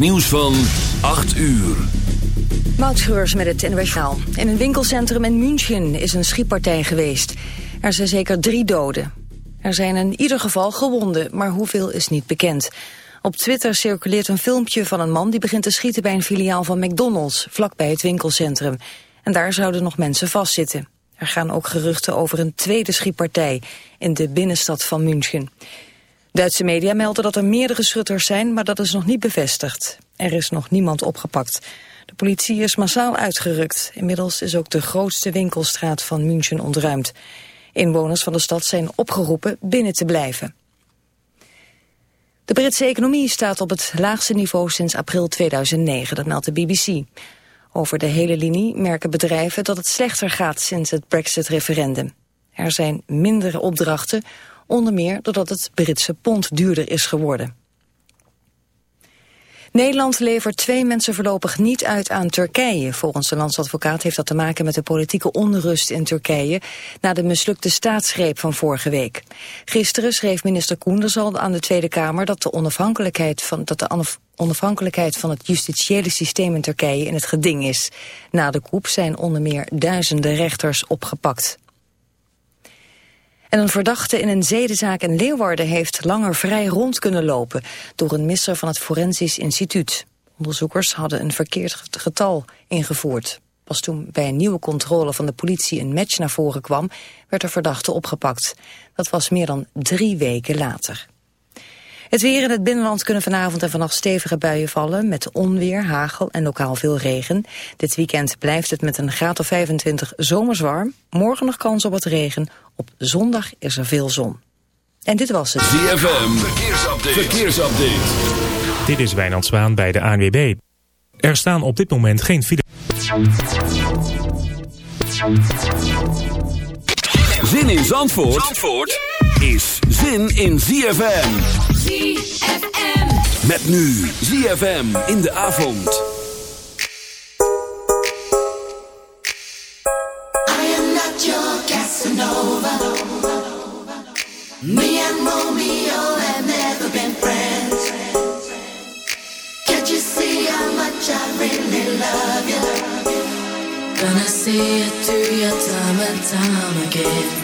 Nieuws van 8 uur. Moutschreurs met het NWS In een winkelcentrum in München is een schietpartij geweest. Er zijn zeker drie doden. Er zijn in ieder geval gewonden, maar hoeveel is niet bekend. Op Twitter circuleert een filmpje van een man die begint te schieten bij een filiaal van McDonald's, vlakbij het winkelcentrum. En daar zouden nog mensen vastzitten. Er gaan ook geruchten over een tweede schietpartij in de binnenstad van München. Duitse media melden dat er meerdere schutters zijn, maar dat is nog niet bevestigd. Er is nog niemand opgepakt. De politie is massaal uitgerukt. Inmiddels is ook de grootste winkelstraat van München ontruimd. Inwoners van de stad zijn opgeroepen binnen te blijven. De Britse economie staat op het laagste niveau sinds april 2009, dat meldt de BBC. Over de hele linie merken bedrijven dat het slechter gaat sinds het Brexit-referendum. Er zijn minder opdrachten, onder meer doordat het Britse pond duurder is geworden. Nederland levert twee mensen voorlopig niet uit aan Turkije. Volgens de landsadvocaat heeft dat te maken met de politieke onrust in Turkije... na de mislukte staatsgreep van vorige week. Gisteren schreef minister Koenders al aan de Tweede Kamer... dat de onafhankelijkheid van, dat de onafhankelijkheid van het justitiële systeem in Turkije in het geding is. Na de coup zijn onder meer duizenden rechters opgepakt. En een verdachte in een zedenzaak in Leeuwarden heeft langer vrij rond kunnen lopen door een misser van het Forensisch Instituut. Onderzoekers hadden een verkeerd getal ingevoerd. Pas toen bij een nieuwe controle van de politie een match naar voren kwam, werd de verdachte opgepakt. Dat was meer dan drie weken later. Het weer in het binnenland kunnen vanavond en vannacht stevige buien vallen... met onweer, hagel en lokaal veel regen. Dit weekend blijft het met een graad of 25 zomers warm. Morgen nog kans op wat regen. Op zondag is er veel zon. En dit was het. ZFM, verkeersupdate. verkeersupdate. Dit is Wijnand Zwaan bij de ANWB. Er staan op dit moment geen file. Zin in Zandvoort, Zandvoort? Is zin in ZFM. ZFM. Met nu ZFM in de avond. I am not your Casanova. Me and Romeo have never been friends. Can't you see how much I really love you? Gonna see it through your time and time again.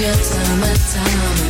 your time and time.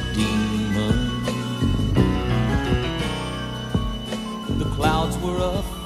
were afraid.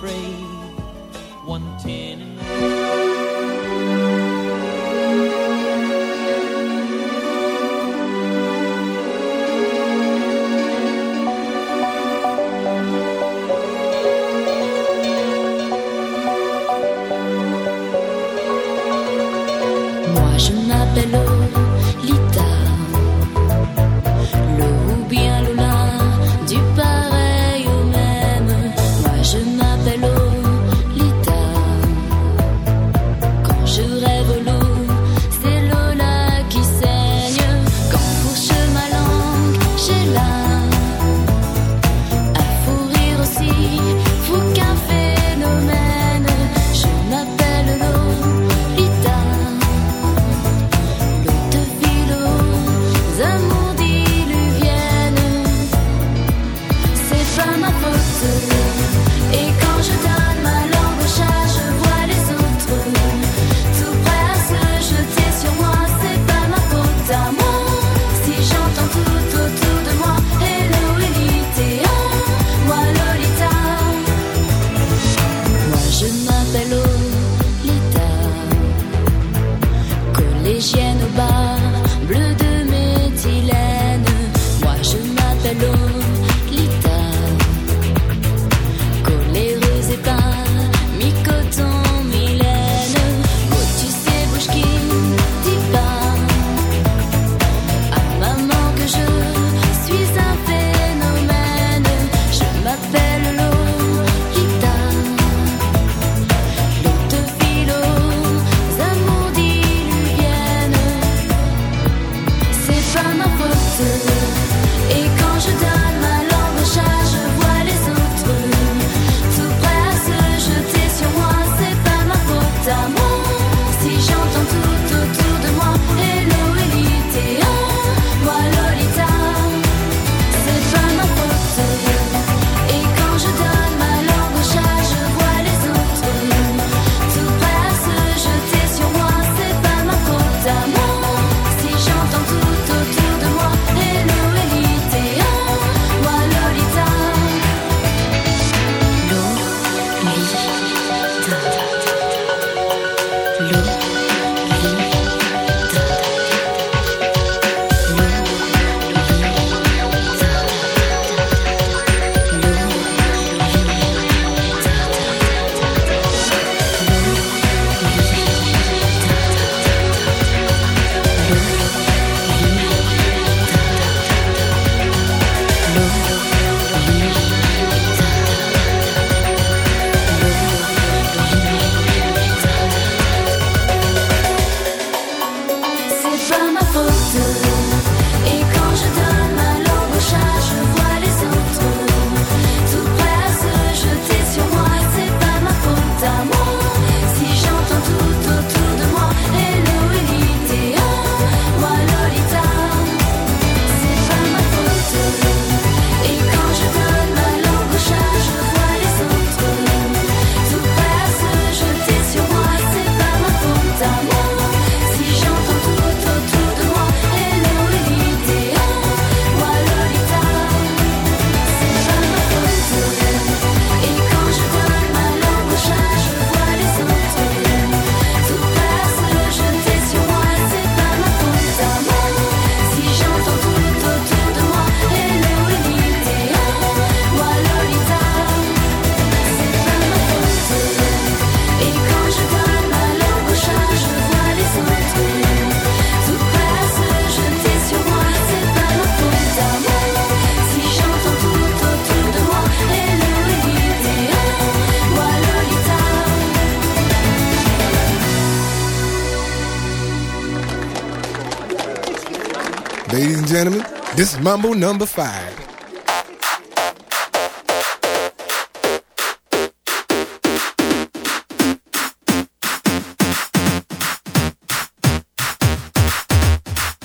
This is Mambo number five.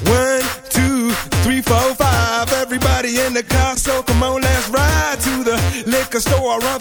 One, two, three, four, five. Everybody in the car, so come on, let's ride to the liquor store around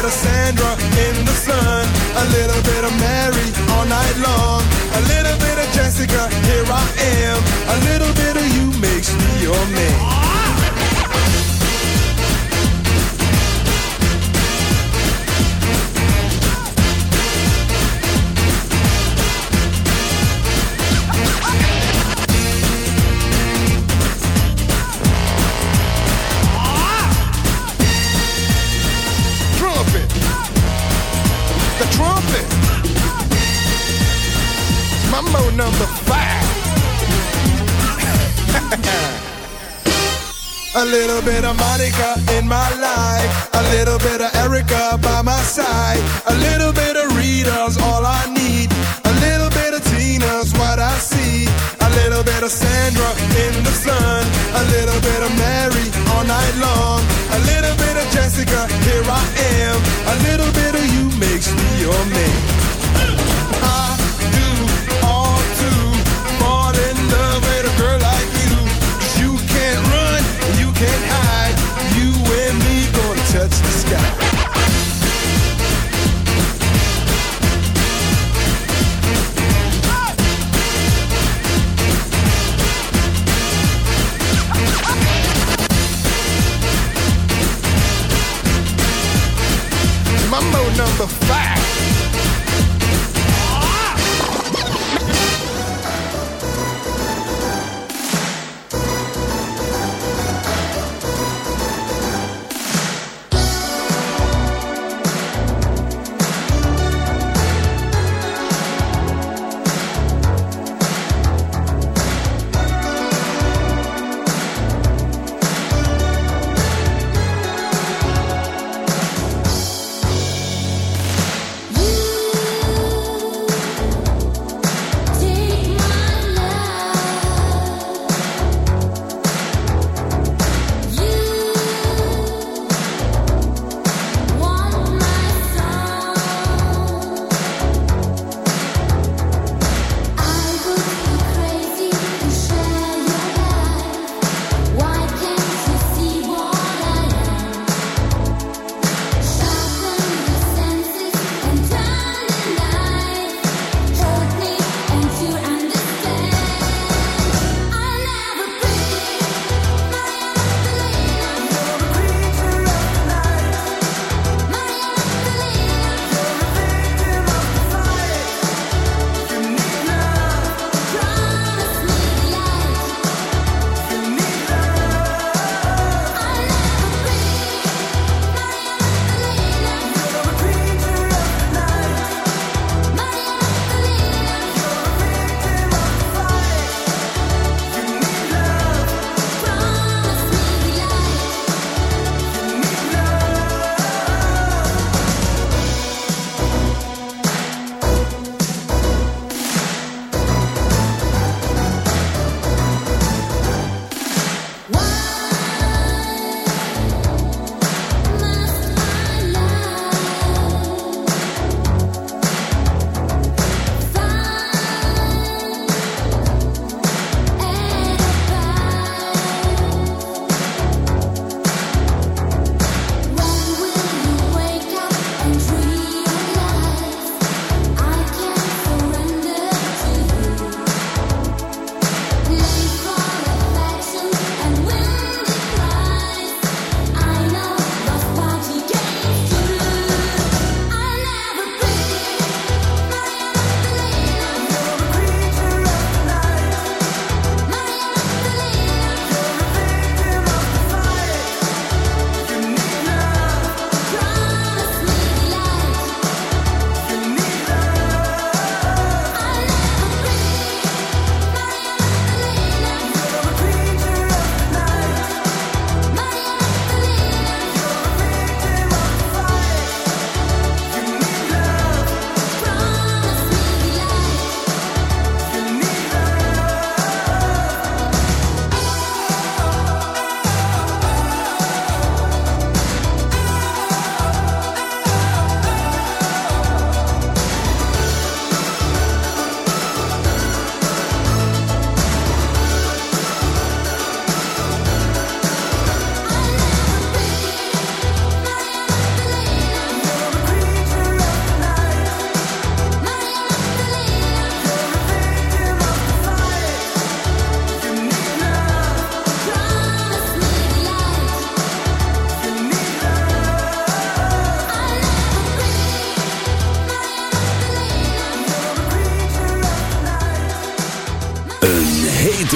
bit of Sandra in the sun, a little bit of Mary all night long, a little bit of.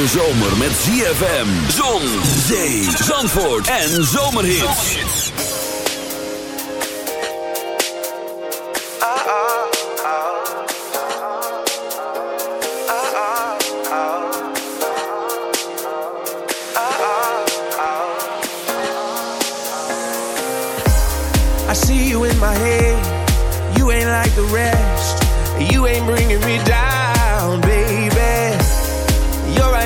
Hete zomer met ZFM, zon, zee, zandvoort en zomerhits. I see you in my head. You ain't like the rest. You ain't bringing me down, baby.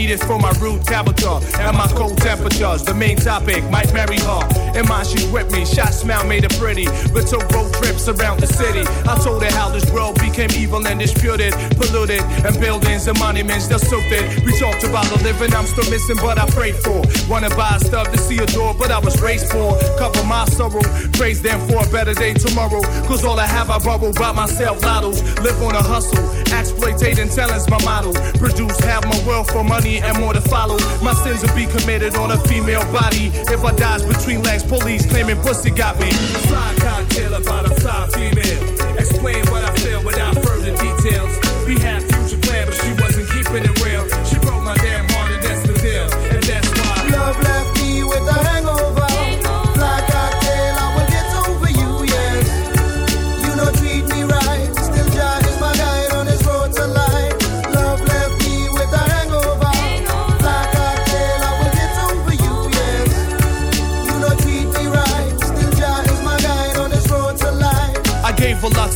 Need it for my rude character and my cold The main topic might marry her. In mind, she's with me. Shot smile made her pretty. We took road trips around the city. I told her how this world became evil and disputed, polluted, and buildings and monuments they're stupid. We talked about the living I'm still missing, but I prayed for. Wanna buy stuff to see a door, but I was raised for. Cover my sorrow, praise them for a better day tomorrow. Cause all I have, I borrow by myself. Lottos, live on a hustle. Exploitating talent's my model. Produce half my wealth for money and more to follow. My sins will be committed on a female body. If I dies between legs, police claiming pussy got me. Fly cocktail about a fly female. Explain what I feel without further details. We had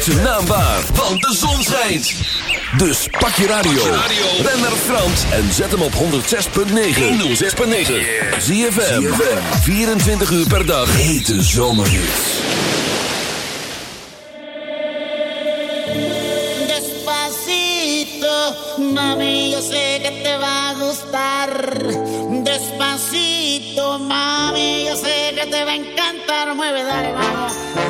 Maak zijn naam want de zon schijnt. Dus pak je radio, ren naar Frans en zet hem op 106.9. 106.9. ZFM, 24 uur per dag. Hete zomerhits. Despacito, mami, yo sé que te va a gustar. Despacito, mami, yo sé que te va a encantar. Mueve, dale, vamos.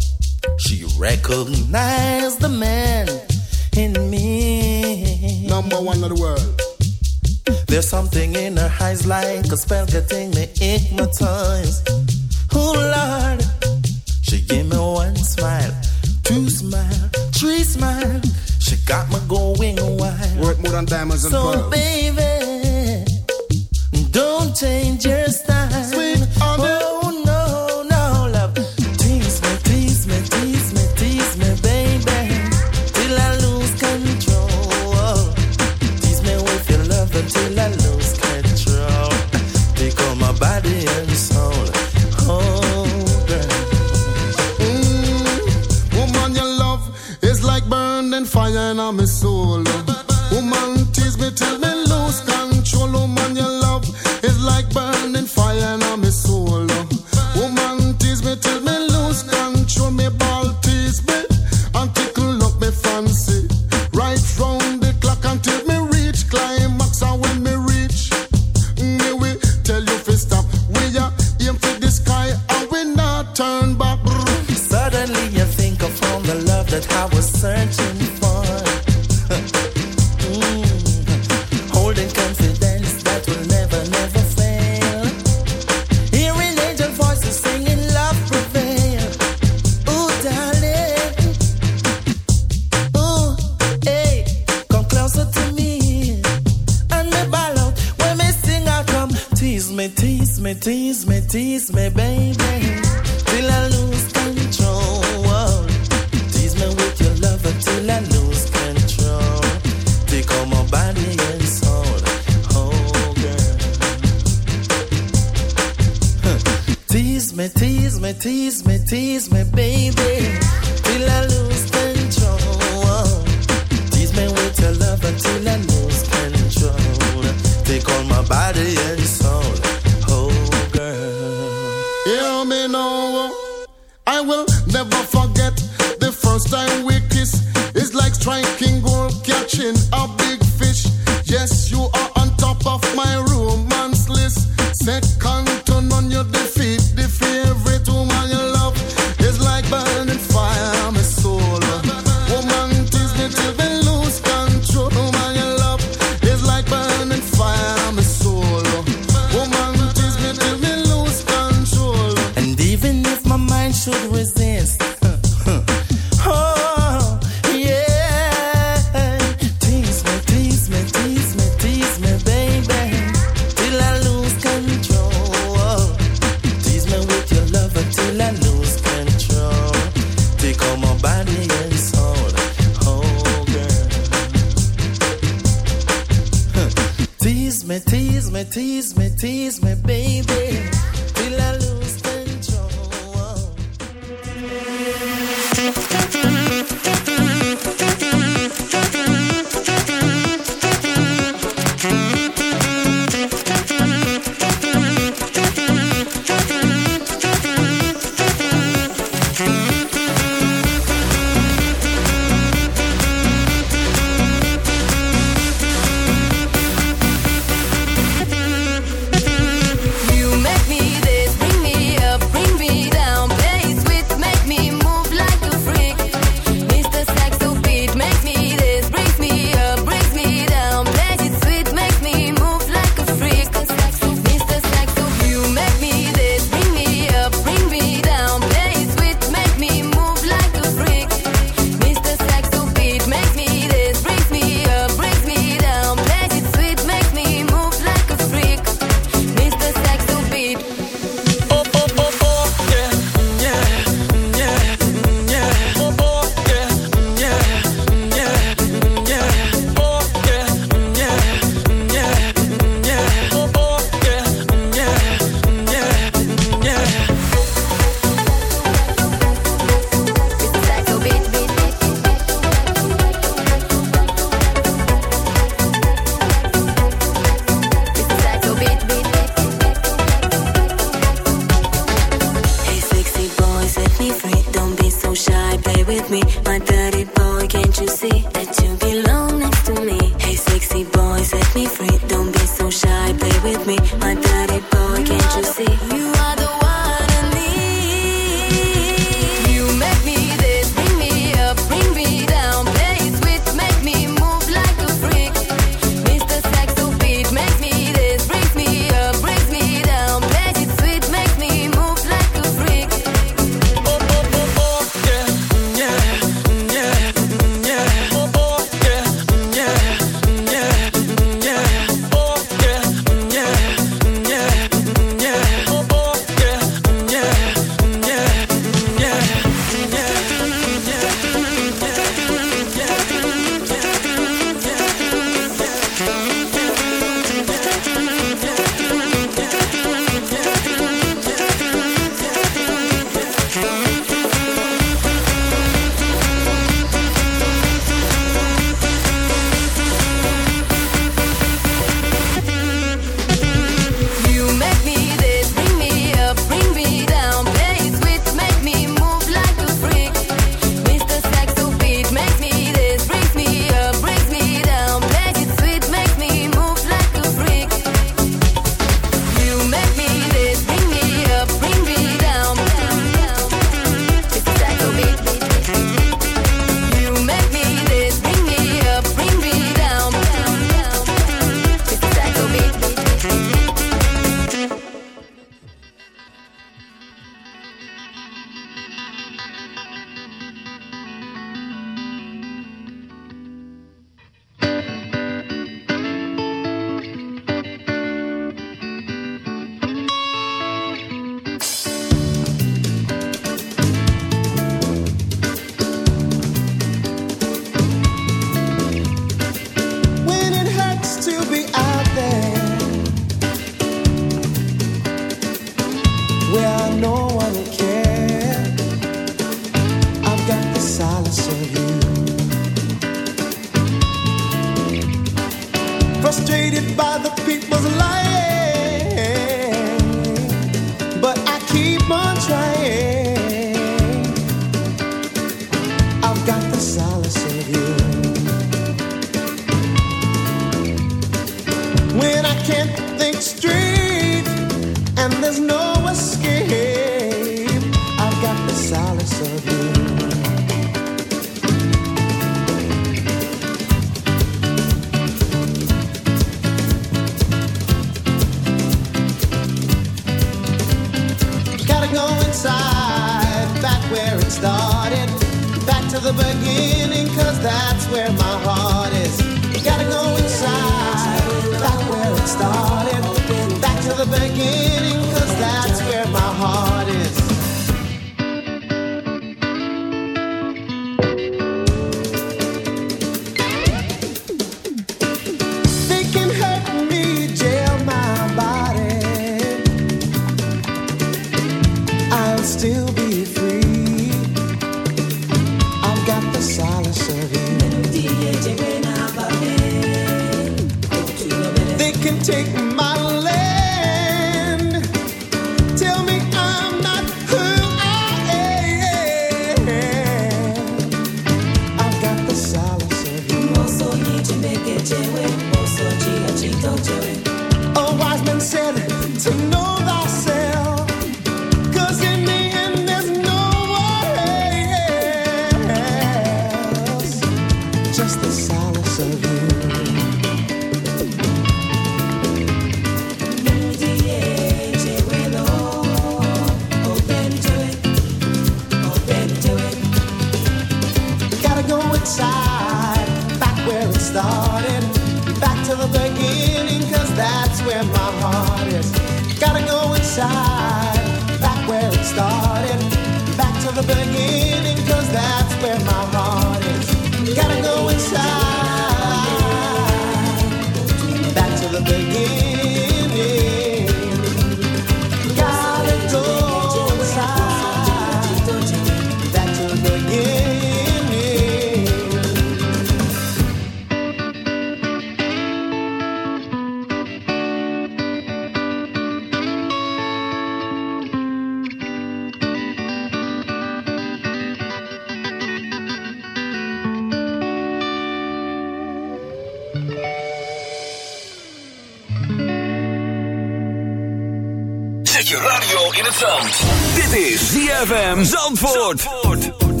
ZFM Zandvoort.